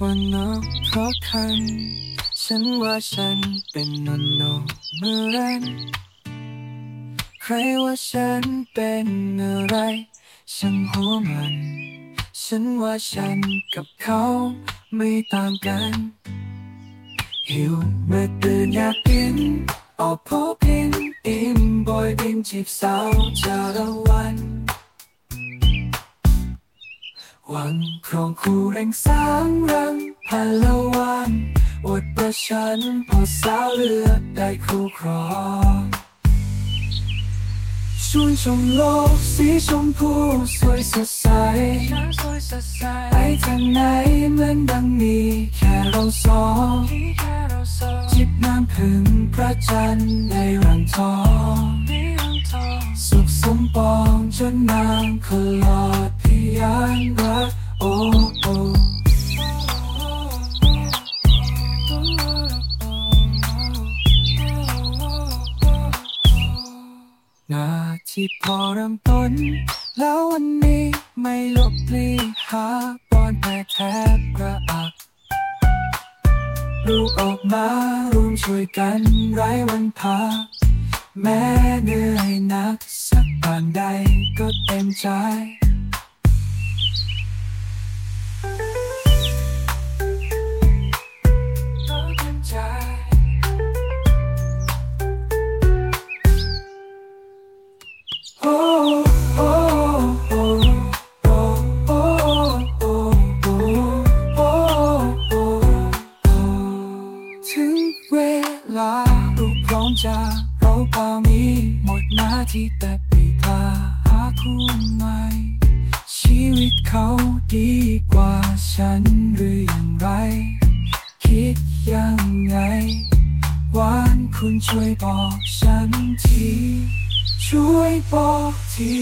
ว่าน้องเพราะคัน ฉันว่าฉันเป็นนนโนเมื่อไรใครว่าฉันเป็นอะไรฉันหัวมัน ฉันว่าฉันกับเขาไม่ต่างกัน หิวเมื่อตื่นอยากกิน ออกพบกินอิ่มบ่อยบินจีบสาวจาระวัน วังครองคู่แรงสร้างรังพละวันอดประชันพอสาวเลือกได้คู่ครองชวนชมโลกสีชมพูสวยสดใสไปทางไหนเหมือนดังมีแค่เราสองจิบน้ำพึ่งพระจันทร์ในรังทอง สุขสมปองจนนางคลอ นาที่พอเริ่มต้น แล้ววันนี้ไม่ลบลีหาปอนแพ้แทบกระอัก ลูกออกมารวมช่วยกันไร้วันพักแม้เหนื่อยหนักสักปานใดก็เต็มใจ ถึงเวลาลูกพร้อมจะเราเปล่ามีหมดหน้าที่แต่ไปพาหาคู่ใหม่ชีวิตเขาดีกว่าฉันหรืออย่างไร คิดยังไงหวานคุณช่วยบอกฉันที ช่วยบอกที